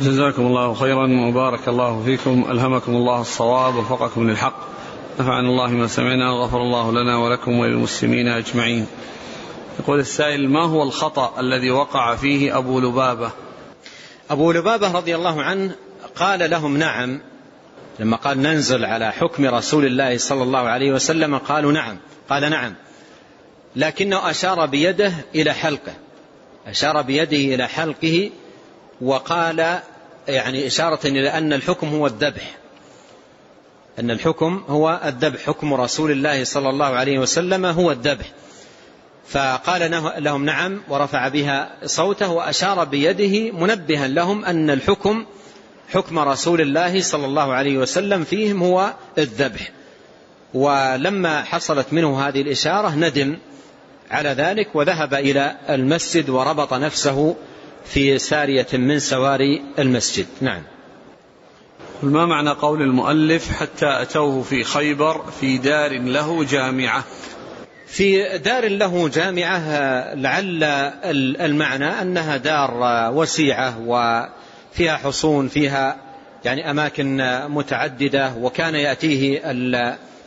جزاكم الله خيرا وبارك الله فيكم. ألهمكم الله الصواب ووفقكم للحق. نفعنا الله ما سمعنا وغفر الله لنا ولكم وللمسلمين أجمعين. يقول السائل ما هو الخطأ الذي وقع فيه أبو لبابة؟ أبو لبابة رضي الله عنه قال لهم نعم. لما قال ننزل على حكم رسول الله صلى الله عليه وسلم قالوا نعم. قال نعم. لكنه أشار بيده إلى حلقه. أشار بيده إلى حلقه وقال يعني إشارة إلى أن الحكم هو الذبح. أن الحكم هو الذبح. حكم رسول الله صلى الله عليه وسلم هو الذبح. فقال لهم نعم ورفع بها صوته وأشار بيده منبها لهم أن الحكم حكم رسول الله صلى الله عليه وسلم فيهم هو الذبح. ولما حصلت منه هذه الإشارة ندم على ذلك وذهب إلى المسجد وربط نفسه في سارية من سواري المسجد. نعم. ما معنى قول المؤلف حتى أتوه في خيبر في دار له جامعة؟ في دار له جامعة لعل المعنى أنها دار وسيعة وفيها حصون فيها يعني أماكن متعددة وكان يأتيه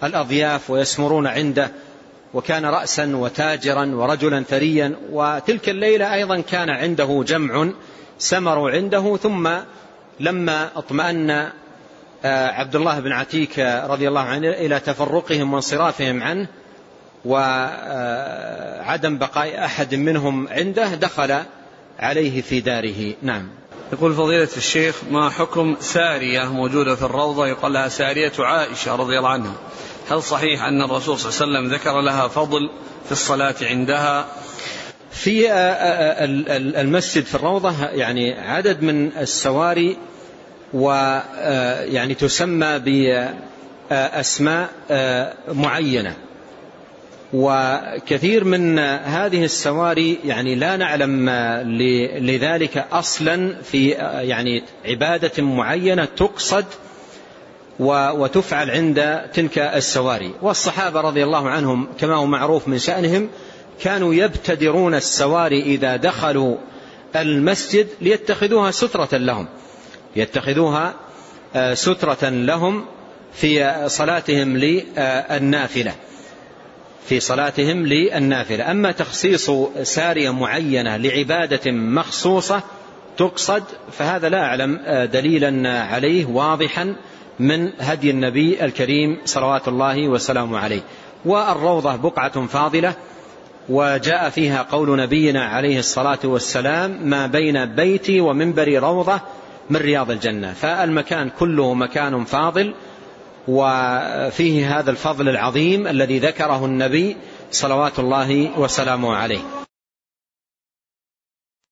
الأضياف ويسمرون عنده. وكان رأسا وتاجرا ورجلا ثريا وتلك الليلة أيضا كان عنده جمع سمروا عنده ثم لما اطمأن آه، عبد الله بن عتيك رضي الله عنه إلى تفرقهم وانصرافهم عنه وعدم بقاء أحد منهم عنده دخل عليه في داره. نعم. يقول فضيلة الشيخ ما حكم سارية موجودة في الروضة؟ يقال لها سارية عائشة رضي الله عنها. هل صحيح أن الرسول صلى الله عليه وسلم ذكر لها فضل في الصلاة عندها؟ في آه، آه، المسجد في الروضة يعني عدد من السواري ويعني تسمى بأسماء معينة. وكثير من هذه السواري يعني لا نعلم لذلك أصلا في يعني عبادة معينة تقصد وتفعل عند تلك السواري. والصحابة رضي الله عنهم كما هو معروف من شأنهم كانوا يبتدرون السواري إذا دخلوا المسجد ليتخذوها سترة لهم. يتخذوها سترة لهم في صلاتهم للنافلة. في صلاتهم للنافلة. أما تخصيص سارية معينة لعبادة مخصوصة تقصد فهذا لا أعلم دليلا عليه واضحا من هدي النبي الكريم صلوات الله وسلامه عليه. والروضة بقعة فاضلة وجاء فيها قول نبينا عليه الصلاة والسلام ما بين بيتي ومنبري روضة من رياض الجنة. فالمكان كله مكان فاضل وفيه هذا الفضل العظيم الذي ذكره النبي صلوات الله وسلامه عليه.